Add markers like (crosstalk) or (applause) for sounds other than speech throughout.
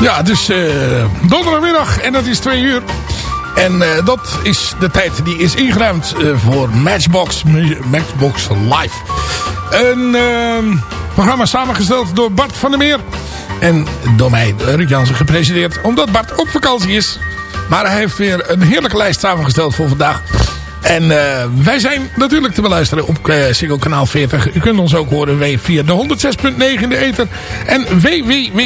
Ja, is eh, donderdagmiddag en dat is twee uur. En eh, dat is de tijd die is ingeruimd eh, voor Matchbox, Matchbox Live. Een ehm, programma samengesteld door Bart van der Meer. En door mij, Ruud Jansen, gepresenteerd. Omdat Bart op vakantie is. Maar hij heeft weer een heerlijke lijst samengesteld voor vandaag. En wij zijn natuurlijk te beluisteren op uh, Single Kanaal 40. U kunt ons ook horen via de 106.9 in de ether. En www...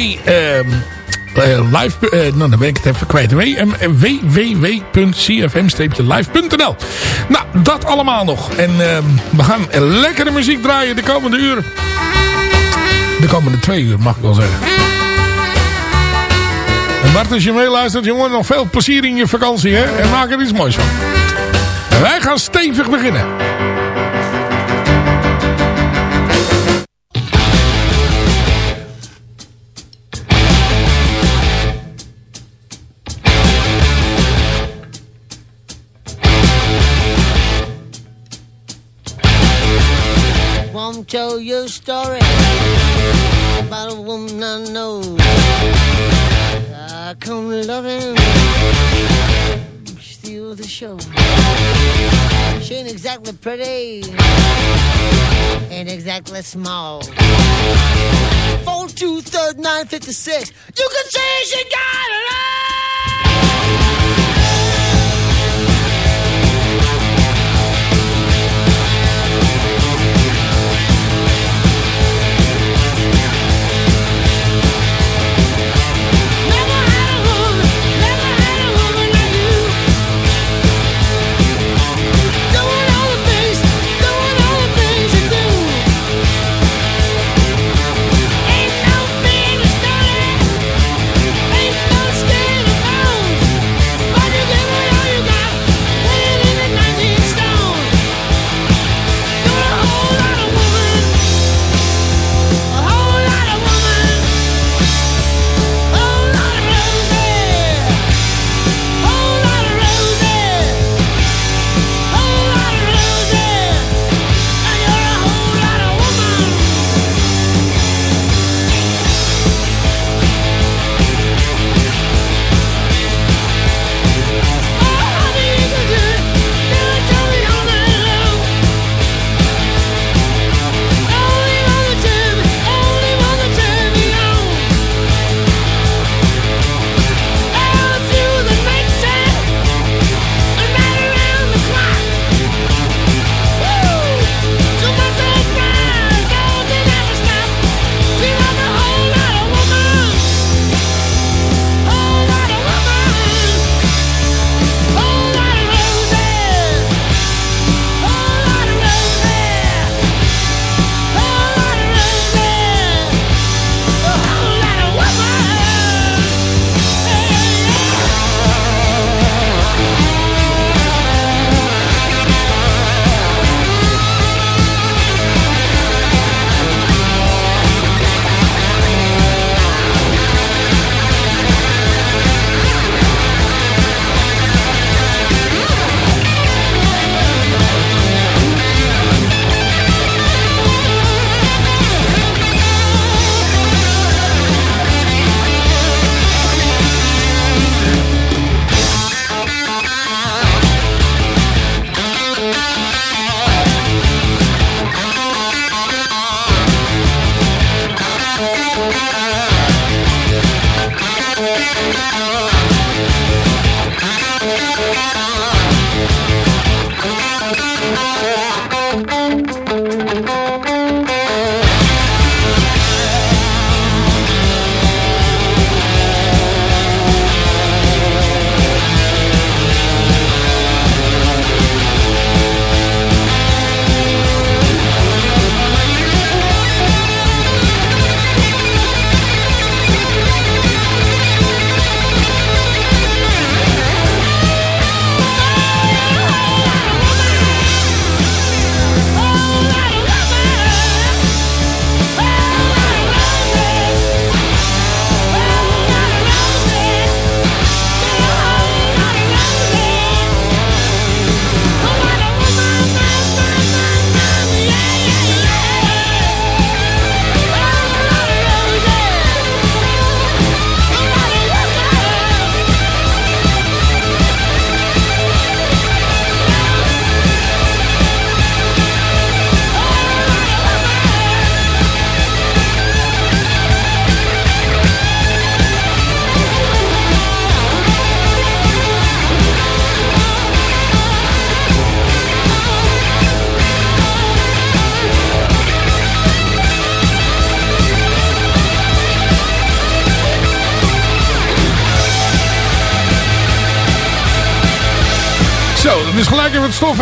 live, eh, nou dan ben ik het even kwijt. Www.cfm-live.nl Nou, dat allemaal nog. En ehm, we gaan lekkere muziek draaien de komende uren. De komende twee uur, mag ik wel zeggen. En Bart, als je meeluistert, jongen, nog veel plezier in je vakantie, hè? En maak er iets moois van. Wij gaan stevig beginnen. tell you a story about a woman I know. I come loving, steal the show. She ain't exactly pretty, ain't exactly small. 4 You can say she got it all!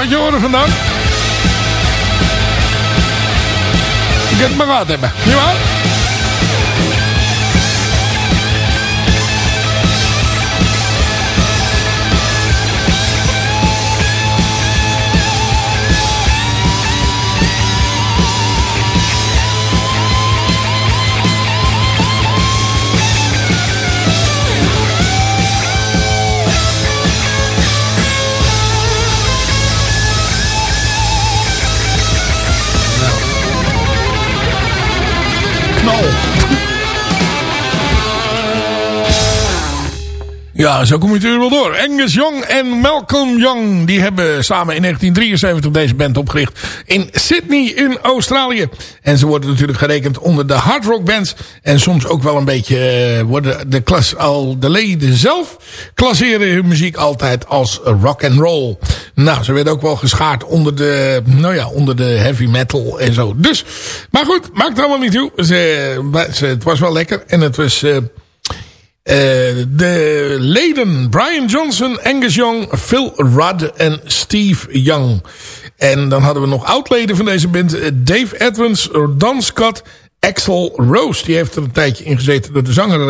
laat vandaag. horen vandaan. Je kunt me wat hebben. Ja, zo kom je natuurlijk wel door. Angus Young en Malcolm Young. Die hebben samen in 1973 deze band opgericht. In Sydney in Australië. En ze worden natuurlijk gerekend onder de hard rock bands. En soms ook wel een beetje eh, worden de, klas, al de leden zelf klasseren hun muziek altijd als rock and roll. Nou, ze werden ook wel geschaard onder de, nou ja, onder de heavy metal en zo. Dus, maar goed, maakt allemaal niet toe. Ze, het was wel lekker en het was... eh, de leden Brian Johnson, Angus Young, Phil Rudd en Steve Young. En dan hadden we nog oud-leden van deze band. eh, Dave Edmonds, Don Scott, Axel Rose. Die heeft er een tijdje in gezeten door de zanger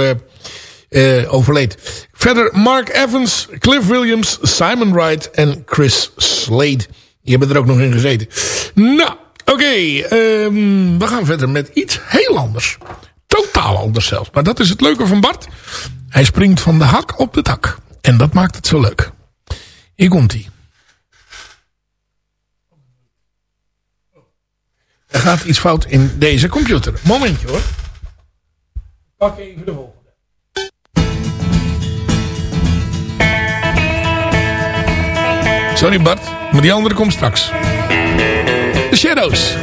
eh, eh, overleed. Verder Mark Evans, Cliff Williams, Simon Wright en Chris Slade. Die hebben er ook nog in gezeten. Nou, oké. ehm, we gaan verder met iets heel anders. Totaal anders zelfs. Maar dat is het leuke van Bart. Hij springt van de hak op de tak. En dat maakt het zo leuk. Hier komt hij. Er gaat iets fout in deze computer. Momentje hoor. Pak even de volgende. Sorry Bart, maar die andere komt straks. The Shadows.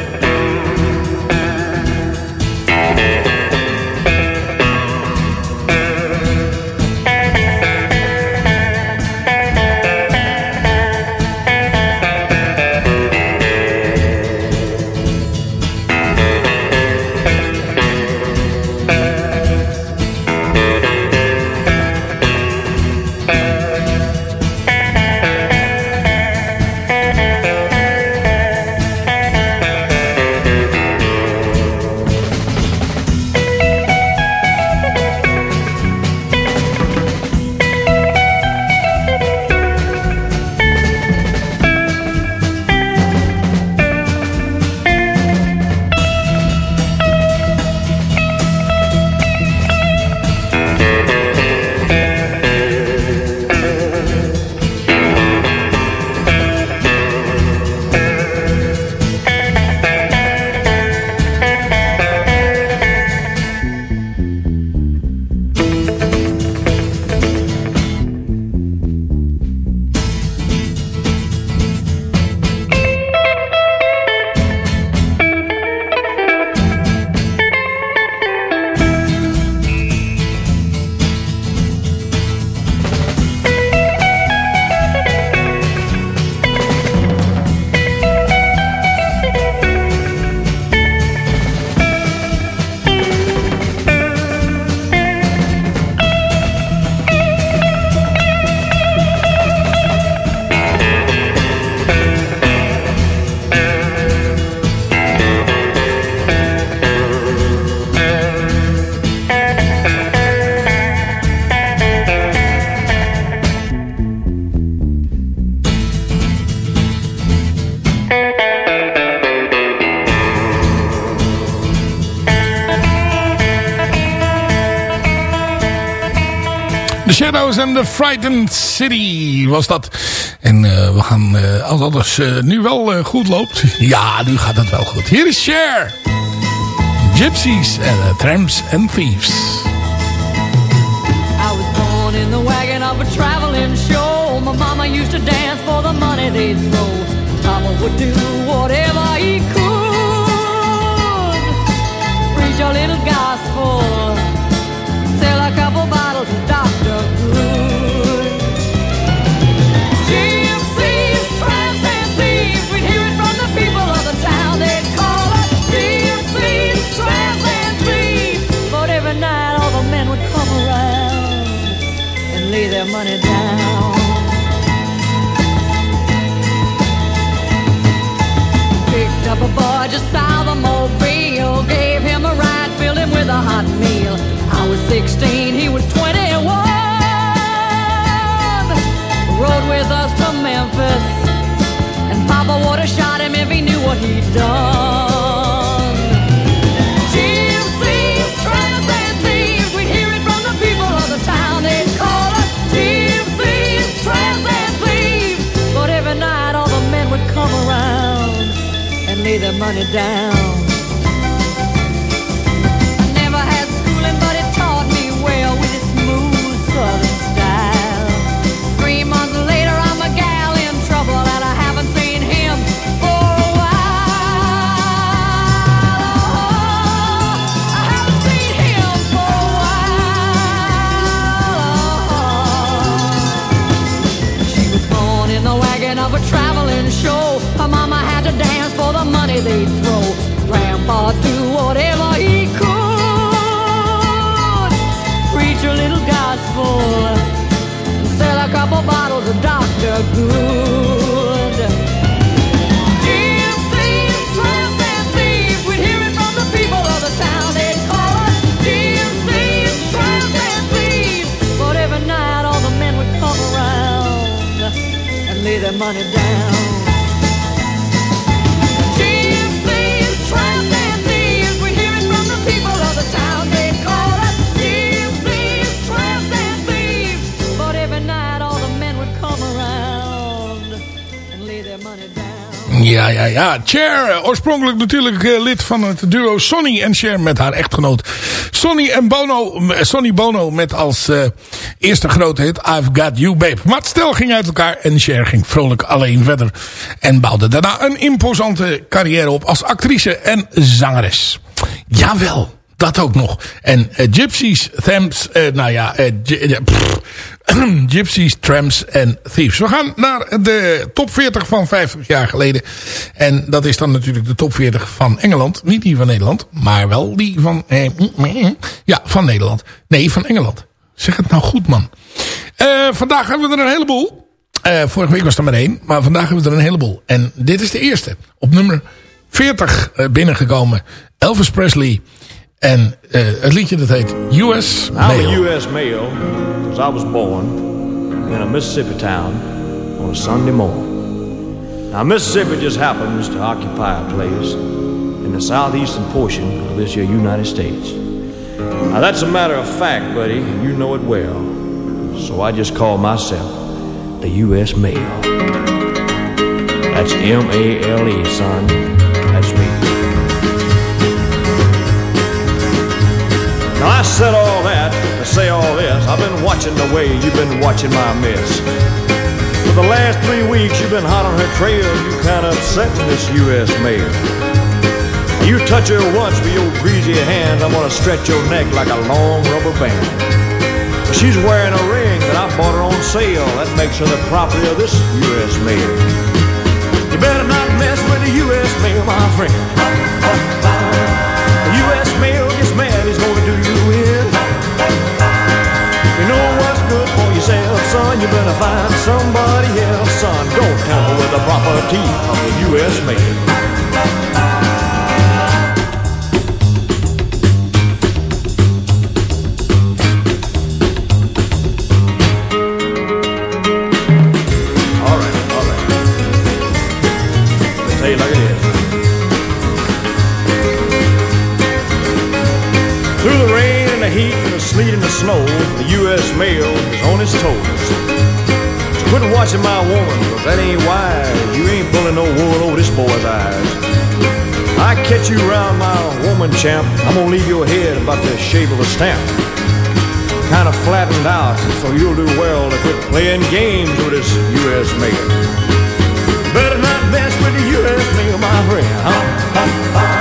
The Shadows and the Frightened City was dat. En eh, we gaan, eh, als alles eh, nu wel goed loopt. (laughs) Ja, nu gaat het wel goed. Hier is Cher. Gypsies and Tramps and Thieves. I was born in the wagon of a traveling show. My mama used to dance for the money they'd throw. Papa would do whatever he could. Preach a little gospel. Sell a couple their money down. Picked up a boy just south of Mobile, gave him a ride, filled him with a hot meal. I was 16, he was 21. Rode with us to Memphis, and Papa would have shot him if he knew what he'd done. Lay their money down. Ja. Cher, eh, oorspronkelijk natuurlijk eh, lid van het duo Sonny en Cher met haar echtgenoot Sonny en Bono. eh, Sonny Bono met als eerste grote hit I've Got You Babe. Maar stel ging uit elkaar en Cher ging vrolijk alleen verder. En bouwde daarna een imposante carrière op als actrice en zangeres. Jawel. Dat ook nog. En eh, Gypsies, Thamps, eh, nou ja, eh, (clears throat) Gypsies, Tramps en Thieves. We gaan naar de top 40 van 50 jaar geleden. En dat is dan natuurlijk de top 40 van Engeland. Niet die van Nederland, maar wel die van... (clears throat) Ja, van Nederland. Nee, van Engeland. Zeg het nou goed, man. Vandaag hebben we er een heleboel. Vorige week was er maar één, maar vandaag hebben we er een heleboel. En dit is de eerste. Op nummer 40 eh, binnengekomen. Elvis Presley. En eh, het liedje dat heet US I'm a U.S. male because I was born in a Mississippi town on a Sunday morning. Now, Mississippi just happens to occupy a place in the southeastern portion of this here United States. Now, that's a matter of fact, buddy. You know it well. So I just call myself the U.S. Male. That's M-A-L-E, son. Now I said all that to say all this. I've been watching the way you've been watching my mess. For the last three weeks you've been hot on her trail. You kind of upsetting this U.S. mail. You touch her once with your greasy hands, I'm gonna stretch your neck like a long rubber band. She's wearing a ring that I bought her on sale. That makes her the property of this U.S. mail. You better not mess with the U.S. mail, my friend. The U.S. mail gets mad, he's gonna do you. You know what's good for yourself, son. You better find somebody else, son. Don't tamper with the property of the U.S. mail. Snow, the U.S. mail is on its toes. So quit watching my woman, cause that ain't wise. You ain't pulling no wool over this boy's eyes. I catch you round my woman, champ. I'm gonna leave your head about the shape of a stamp. Kind of flattened out, so you'll do well to quit playing games with this U.S. mail. Better not mess with the U.S. mail, my friend. Huh? Huh? Huh?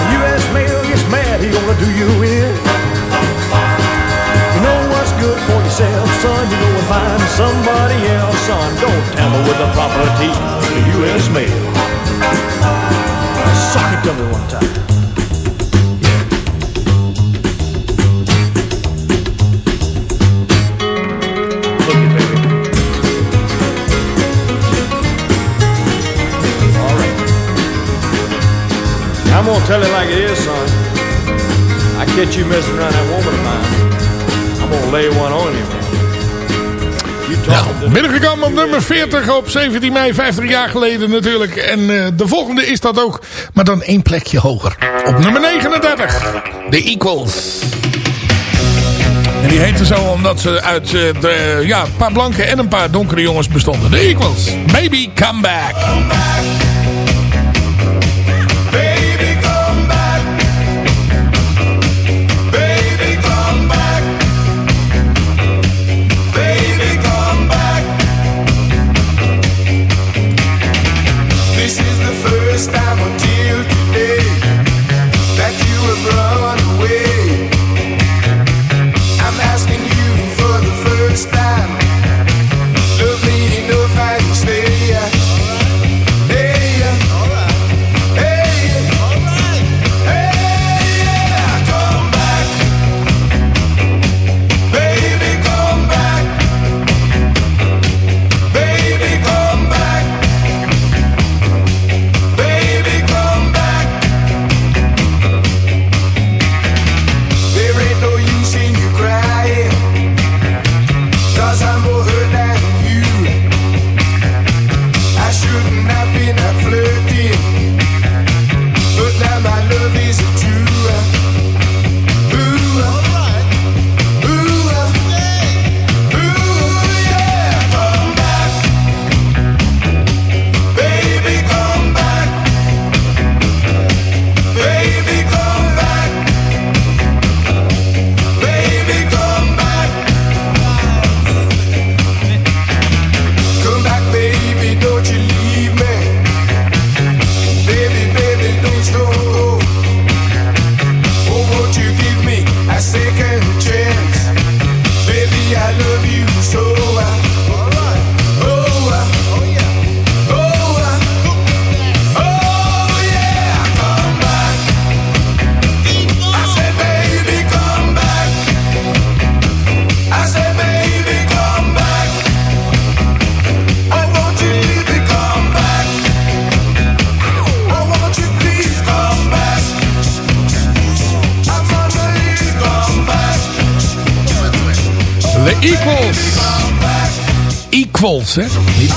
The U.S. mail gets mad, he gonna do you in. Somebody else, son. Don't tamper with the property of the U.S. mail. Suck it to me one time. Baby. All right. I'm gonna tell it like it is, son. I catch you messing around that woman of mine. I'm gonna lay one on you, Nou, binnengekomen op nummer 40 op 17 mei, 50 jaar geleden natuurlijk. En eh, de volgende is dat ook, maar dan één plekje hoger. Op nummer 39, The Equals. En die heette zo omdat ze uit eh, de, ja, een paar blanke en een paar donkere jongens bestonden. The Equals, Baby Come Back.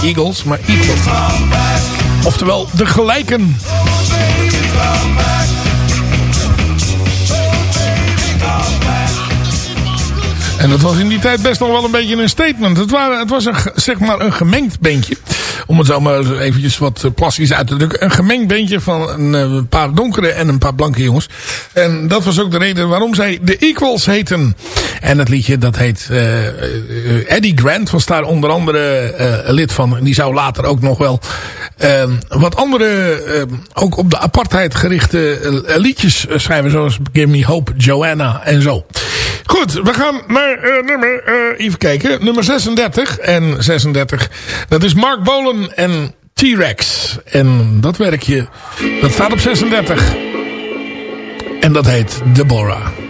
Eagles, maar Equals. Oftewel, de gelijken. En dat was in die tijd best nog wel een beetje een statement. Het, waren, het was een, zeg maar een gemengd bandje. Om het zo maar eventjes wat eh, plastisch uit te drukken. Een gemengd bandje van een eh, paar donkere en een paar blanke jongens. En dat was ook de reden waarom zij de Equals heten. En het liedje dat heet eh, Eddie Grant was daar onder andere eh, lid van. Die zou later ook nog wel eh, wat andere, eh, ook op de apartheid gerichte liedjes schrijven. Zoals Give Me Hope, Joanna en zo. Goed, we gaan naar nummer, even kijken, nummer 36. En 36, dat is Mark Bolan en T-Rex. En dat werkje, dat staat op 36. En dat heet Deborah.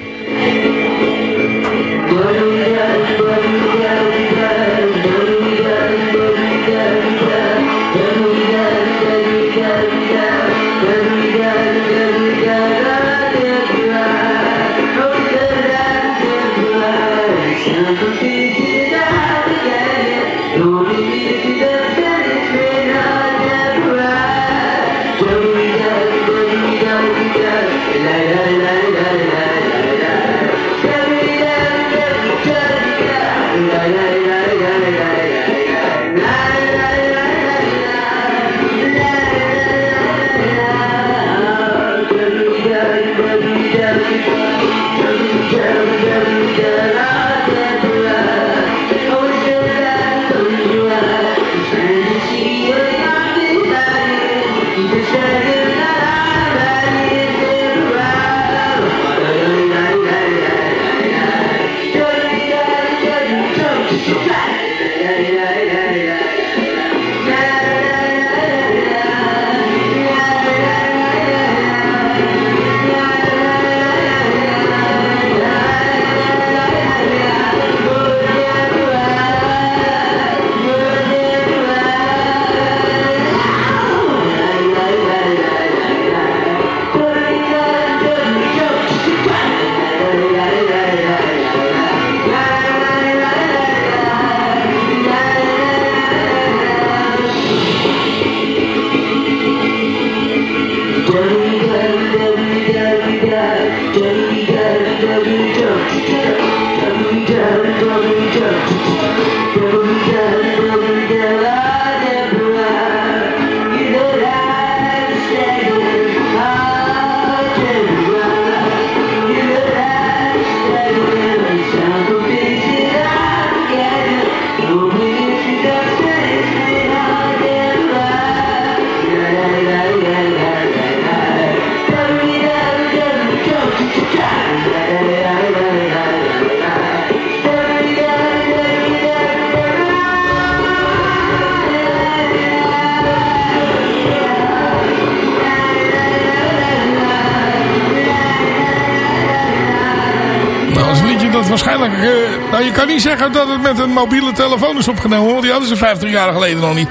Niet zeggen dat het met een mobiele telefoon is opgenomen. Want die hadden ze 50 jaar geleden nog niet.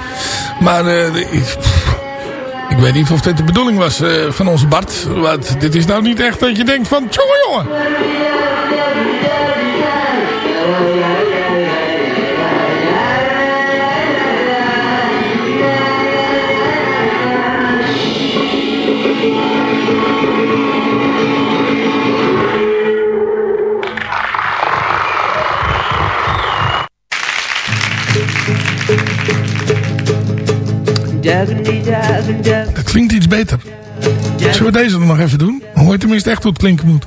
Maar eh, ik, weet niet of dit de bedoeling was eh, van onze Bart. Want dit is nou niet echt dat je denkt van... Jongen, jongen. Dat klinkt iets beter. Zullen we deze dan nog even doen? Hoor je tenminste echt hoe het klinken moet.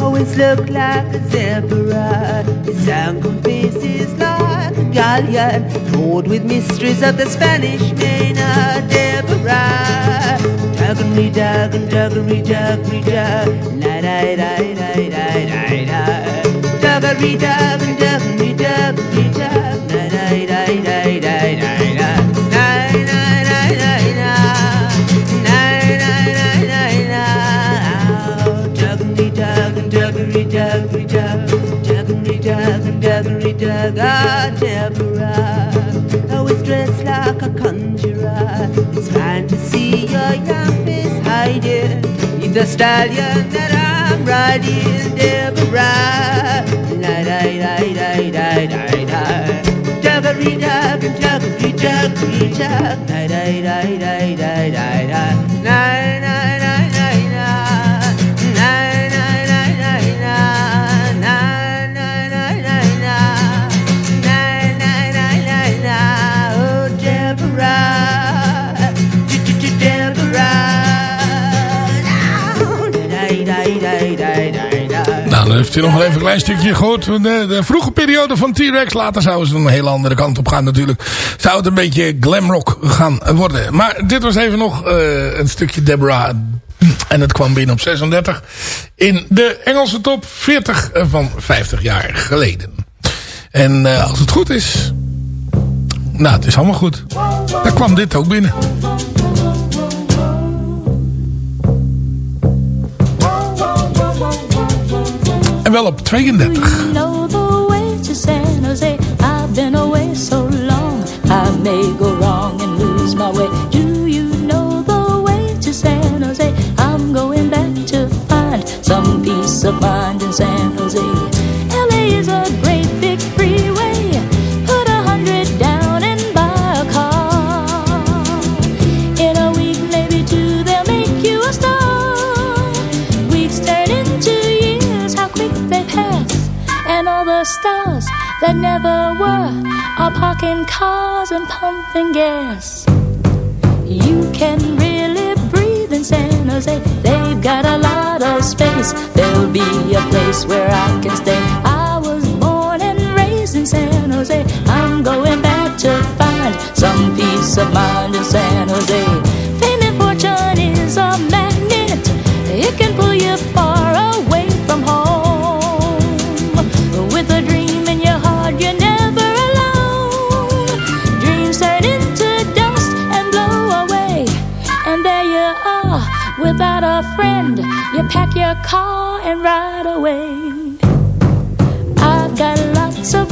Always look like a zebra. His sunken face is like a galleon, filled with mysteries of the Spanish main. Ah, Deborah. Da dug, dug, dug, dug, dug, dug, dug, dug, Deborah. Always dressed like a conjurer. It's fine to see your young face hiding In the stallion that I'm riding, Deborah. La da da da da da da. Juggery jug, juggery juggery jug. La da da da da da da. Heeft u nog even een klein stukje gehoord. De, de vroege periode van T-Rex. Later zouden ze een hele andere kant op gaan natuurlijk. Zou het een beetje glamrock gaan worden. Maar dit was even nog eh, een stukje Deborah. En het kwam binnen op 36. In de Engelse top 40 van 50 jaar geleden. En eh, als het goed is... Nou, het is allemaal goed. Dan kwam dit ook binnen. Back to find some peace of mind in San never were are parking cars and pumping gas. You can really breathe in San Jose. They've got a lot of space. There'll be a place where I can stay. I was born and raised in San Jose. I'm going back to find some peace of mind in San Jose. Car and ride away. I've got lots of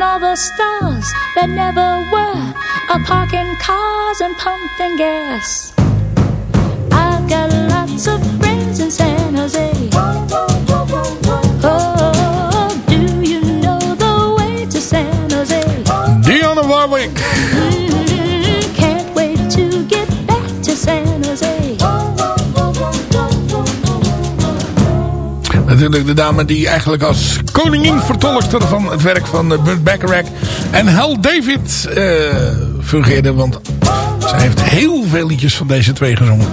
And all the stars that never were are parking cars and pumping gas. I've got lots of Natuurlijk de dame die eigenlijk als koningin vertolkster van het werk van eh, Burt Bacharach en Hal David eh, fungeerde. Want zij heeft heel veel liedjes van deze twee gezongen.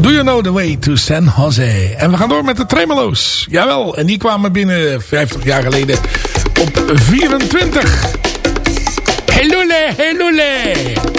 Do you know the way to San Jose? En we gaan door met de Tremolo's. Jawel, en die kwamen binnen 50 jaar geleden op 24. Helule, helule.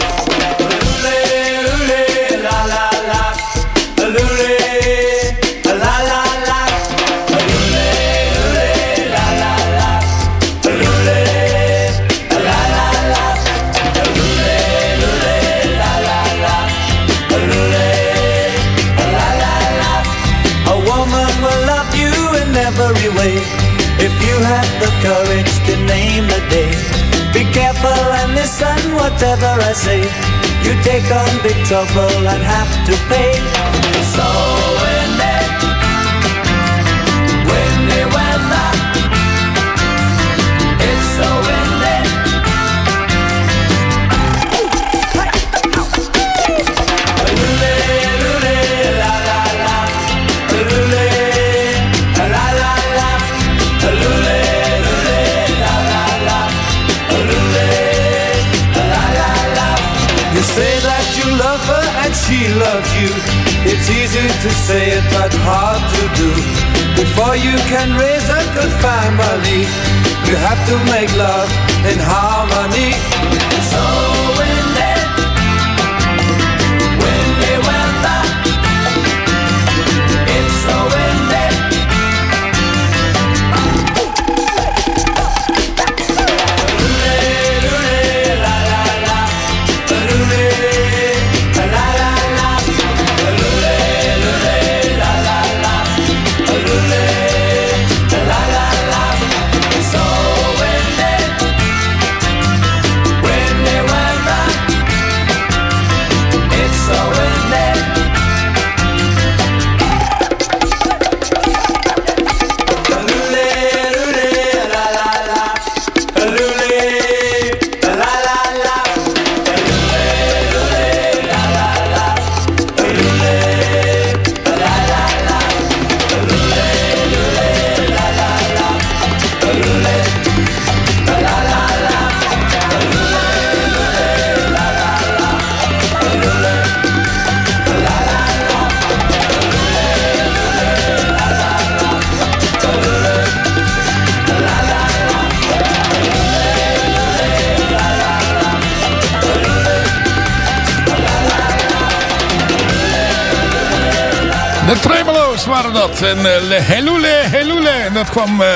Whatever I say. You take on big trouble and have to pay. So say that you love her and she loves you. It's easy to say it, but hard to do. Before you can raise a good family, you have to make love in harmony. So dat. En eh, Le Helule, Helule. En dat kwam eh,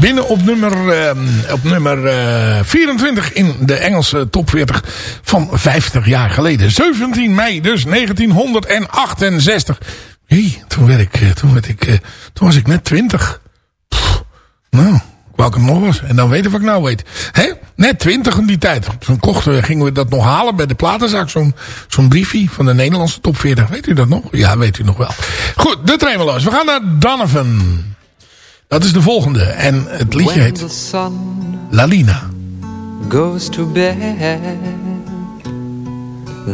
binnen op nummer, eh, op nummer eh, 24 in de Engelse top 40 van 50 jaar geleden. 17 mei dus 1968. Hé, toen, werd ik, toen, werd ik, toen was ik net 20. Pff, nou, het nog was. En dan weten wat ik nou weet. Hè? Net 20 in die tijd. Toen kochten we, gingen we dat nog halen bij de platenzaak. Zo'n zo'n briefje van de Nederlandse top 40. Weet u dat nog? Ja, weet u nog wel. Goed, de Tremeloos. We gaan naar Donovan. Dat is de volgende. En het liedje heet Lalina. goes to bed,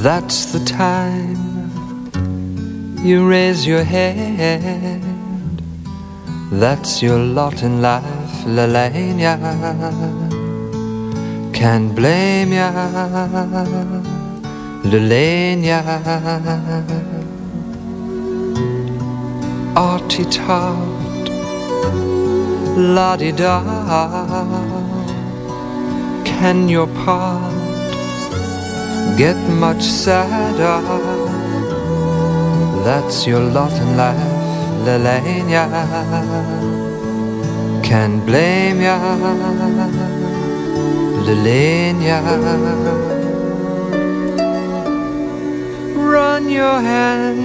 that's the time you raise your head. That's your lot in life, Lalania. Can't blame ya, Lalania. Artie tart, la-di-da. Can your part get much sadder? That's your lot in life, Lelania. Can't blame ya, Lelania. Run your hand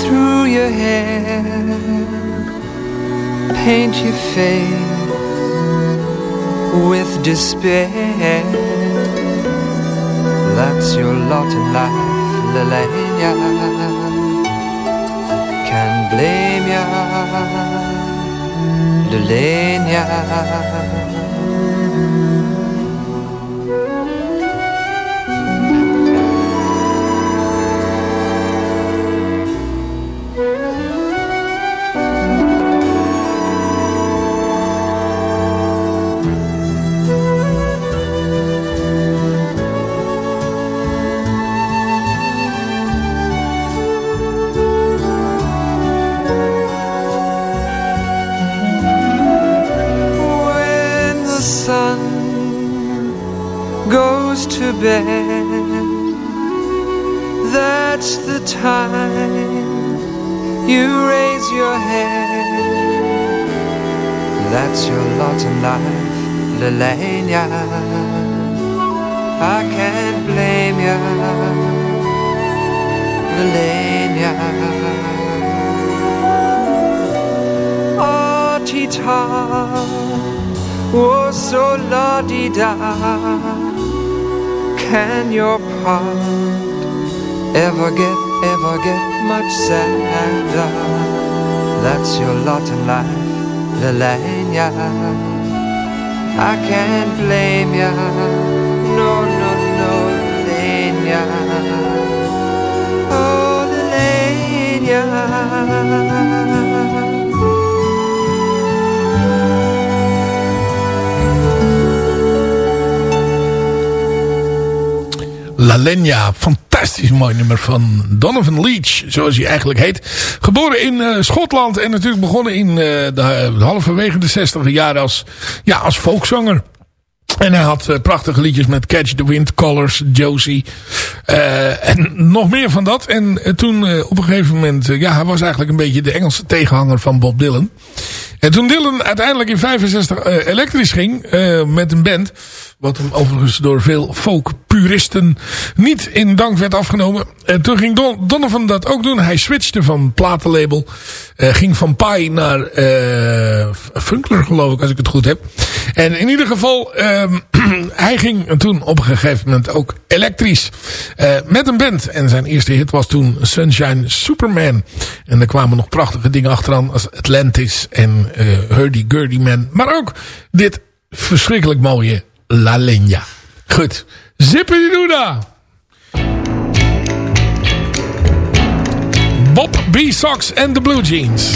through your hair, paint your face with despair. That's your lot in life, Lelania. Can't blame ya, Lelania. That's the time you raise your head. That's your lot in life, Lelania. I can't blame ya, Lelania. Oh, tar, oh so la di da. Can your part ever get, ever get much sadder? That's your lot in life, Lelania. I can't blame ya, no, no, no, Lelania. Oh, Lelania. La Lenya. Fantastisch mooi nummer van Donovan Leach, zoals hij eigenlijk heet. Geboren in eh, Schotland en natuurlijk begonnen in eh, de, de halverwege de 60 jaren als, ja, als folkzanger. En hij had eh, prachtige liedjes met Catch the Wind, Colors, Josie. eh, en nog meer van dat. En eh, toen eh, op een gegeven moment... eh, ja, hij was eigenlijk een beetje de Engelse tegenhanger van Bob Dylan. En toen Dylan uiteindelijk in 65 eh, elektrisch ging eh, met een band... wat hem overigens door veel folk-puristen niet in dank werd afgenomen. En toen ging Don Donovan dat ook doen. Hij switchte van platenlabel. eh, ging van Pi naar eh, Funkler geloof ik, als ik het goed heb. En in ieder geval, ehm, (clears throat) hij ging toen op een gegeven moment ook elektrisch eh, met een band. En zijn eerste hit was toen Sunshine Superman. En er kwamen nog prachtige dingen achteraan als Atlantis en eh Hurdy Gurdy Man. Maar ook dit verschrikkelijk mooie La Leña. Goed, zippity Bob B. Sox en de Blue Jeans.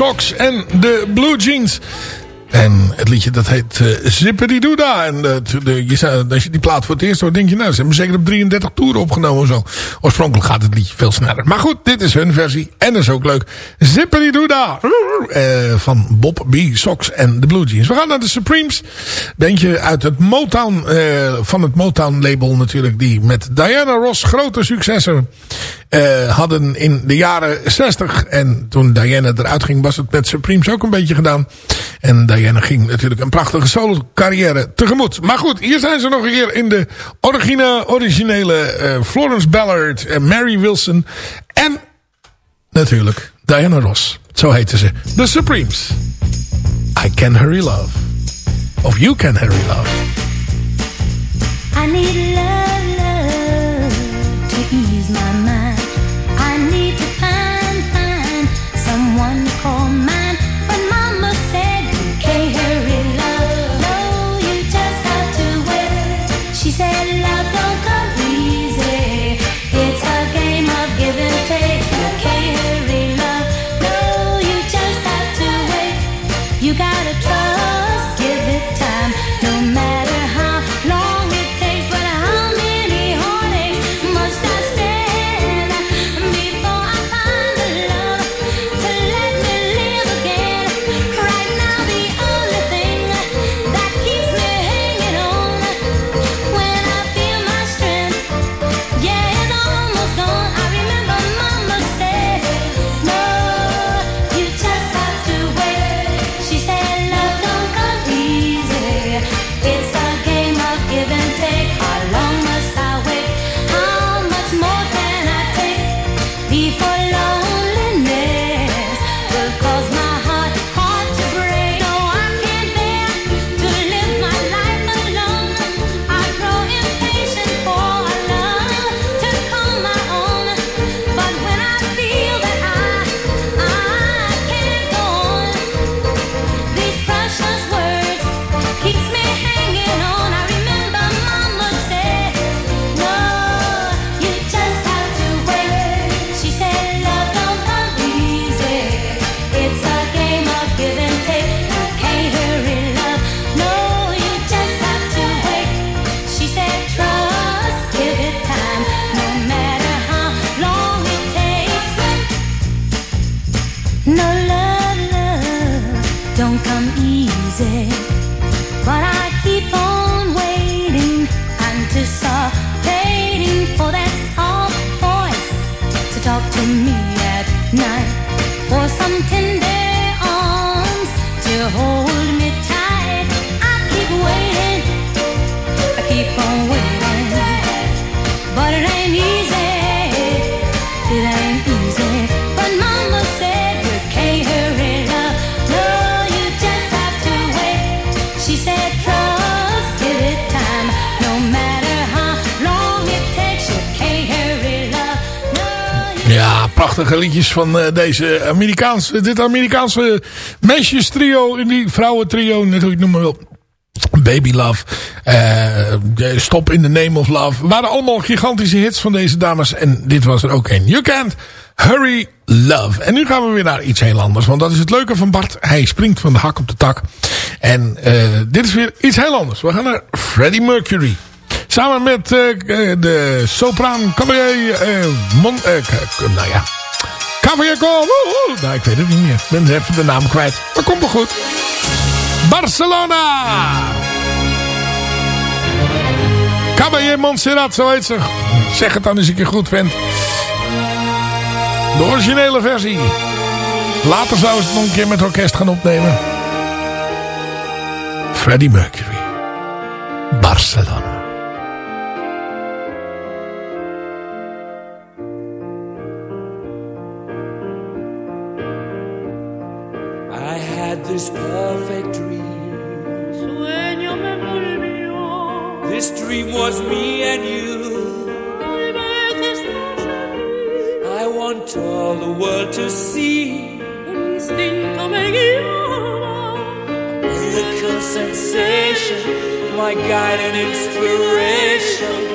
Sox en de Blue Jeans. En het liedje dat heet uh, Zippity-Doodah. En eh, de, je, als je die plaat voor het eerst hoort, denk je nou, ze hebben zeker op 33 toeren opgenomen. Zo. Oorspronkelijk gaat het liedje veel sneller. Maar goed, dit is hun versie. En dat is ook leuk. Zippity-Doodah. eh, van Bob B. En de Blue Jeans. We gaan naar de Supremes. Bandje uit het Motown, eh, van het Motown label natuurlijk. Die met Diana Ross grote successen eh, hadden in de jaren 60. En toen Diana eruit ging was het met Supremes ook een beetje gedaan. En Diana ging natuurlijk een prachtige solo carrière tegemoet. Maar goed, hier zijn ze nog een keer in de origine, originele eh, Florence Ballard, en Mary Wilson en natuurlijk Diana Ross. Zo heette ze. The Supremes. I Can Hurry Love. Of You Can Hurry Love. I need prachtige liedjes van eh, deze Amerikaanse, dit Amerikaanse meisjestrio, die vrouwentrio, net hoe je het noemen wil. Baby Love, eh, Stop in the Name of Love. Waren allemaal gigantische hits van deze dames. En dit was er ook een. You Can't Hurry Love. En nu gaan we weer naar iets heel anders. Want dat is het leuke van Bart. Hij springt van de hak op de tak. En eh, dit is weer iets heel anders. We gaan naar Freddie Mercury. Samen met eh, eh, de sopraan cabaret... eh Mon, eh, k- nou ja... Cavalier woehoe. Nou, ik weet het niet meer. Ik ben even de naam kwijt. Maar komt wel goed. Barcelona! Caballé Montserrat, zo heet ze. Zeg het dan eens een keer goed, vent. De originele versie. Later zou ze het nog een keer met orkest gaan opnemen. Freddie Mercury. Barcelona. Had this perfect dream. Sueño me volvió. This dream was me and you. Tal vez estás aquí. I want all the world to see. Un instinto me guiaba. Miracle sensation, my guide and inspiration.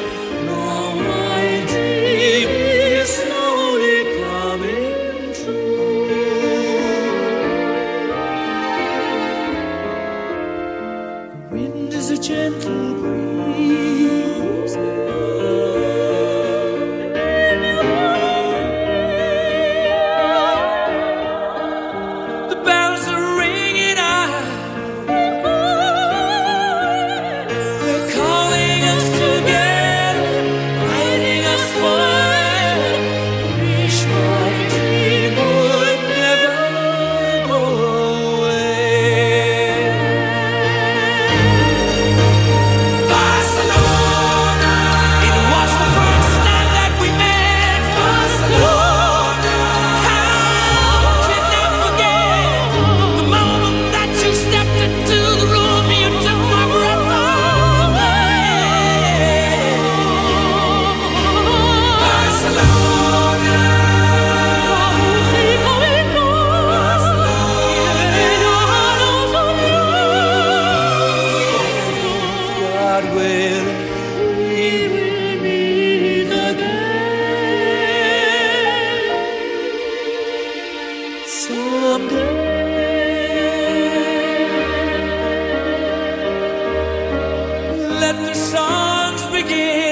Let the songs begin.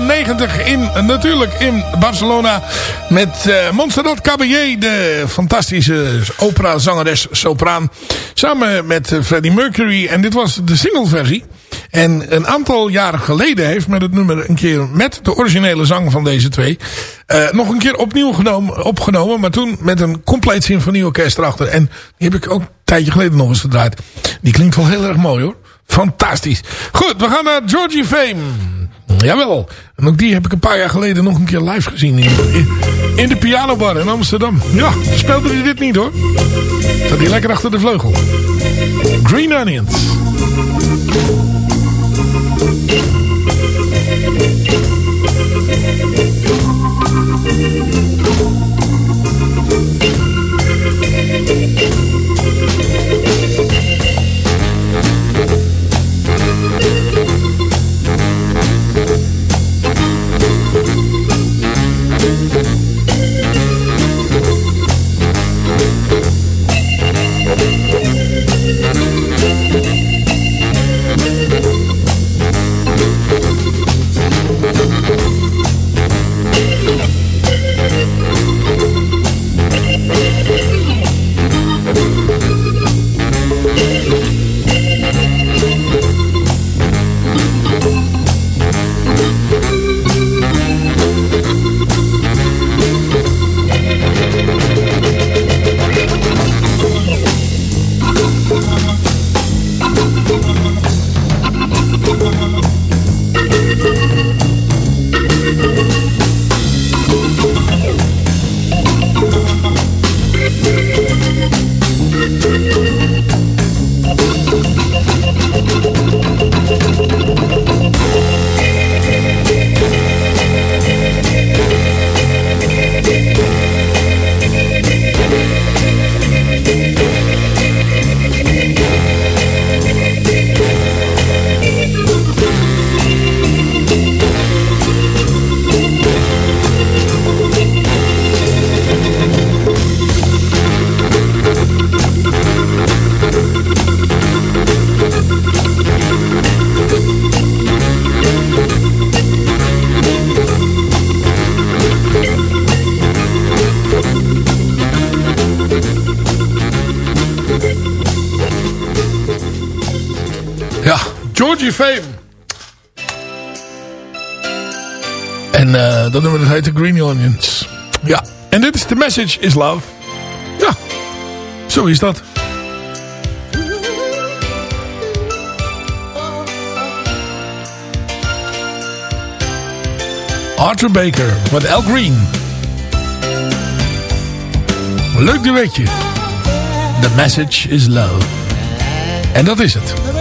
1992 in, eh, natuurlijk in Barcelona. Met eh Montserrat Caballé, de fantastische operazangeres sopraan. Samen met eh, Freddie Mercury. En dit was de singleversie. En een aantal jaren geleden heeft met het nummer een keer met de originele zang van deze twee... eh, nog een keer opnieuw genomen, opgenomen. Maar toen met een compleet symfonieorkest erachter. En die heb ik ook een tijdje geleden nog eens gedraaid. Die klinkt wel heel erg mooi hoor. Fantastisch. Goed, we gaan naar Georgie Fame. Jawel. En ook die heb ik een paar jaar geleden nog een keer live gezien. In, in, de pianobar in Amsterdam. Ja, speelde hij dit niet hoor. Zat hij lekker achter de vleugel. Green Onions. Dat nummer dat heet The Green Onions. Ja, en dit is The Message is Love. Ja, zo is dat. Arthur Baker met Al Green. Leuk duetje. The Message is Love. En dat is het.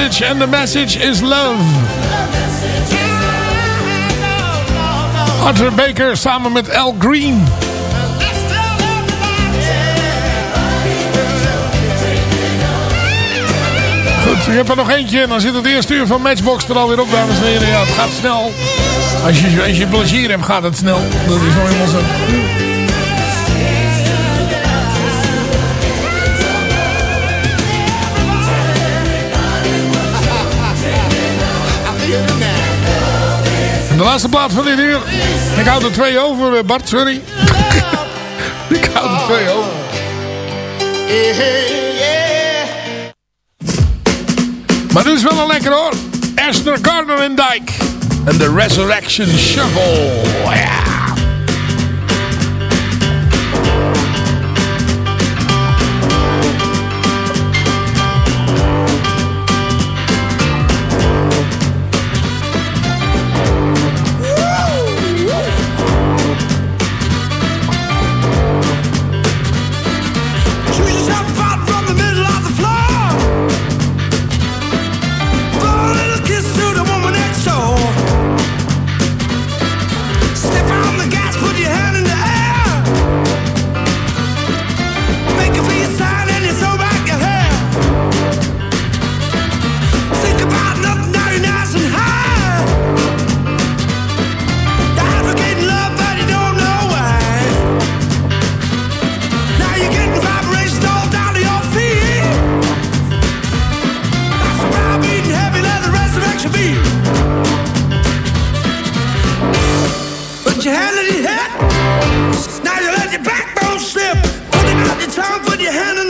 En and the message is love. Arthur Baker samen met Al Green. Goed, ik heb er nog eentje en dan zit het eerste uur van Matchbox er alweer op, dames en heren. Ja, het gaat snel. Als je, als je plezier hebt, gaat het snel. Dat is nog helemaal zo. de laatste plaat van dit uur. Ik houd er twee over, eh, Bart, sorry. (laughs) Ik houd er twee over. Maar dit is wel een lekker hoor. Esther Gardner en Dijk. En de Resurrection Shovel. the time, put your hand on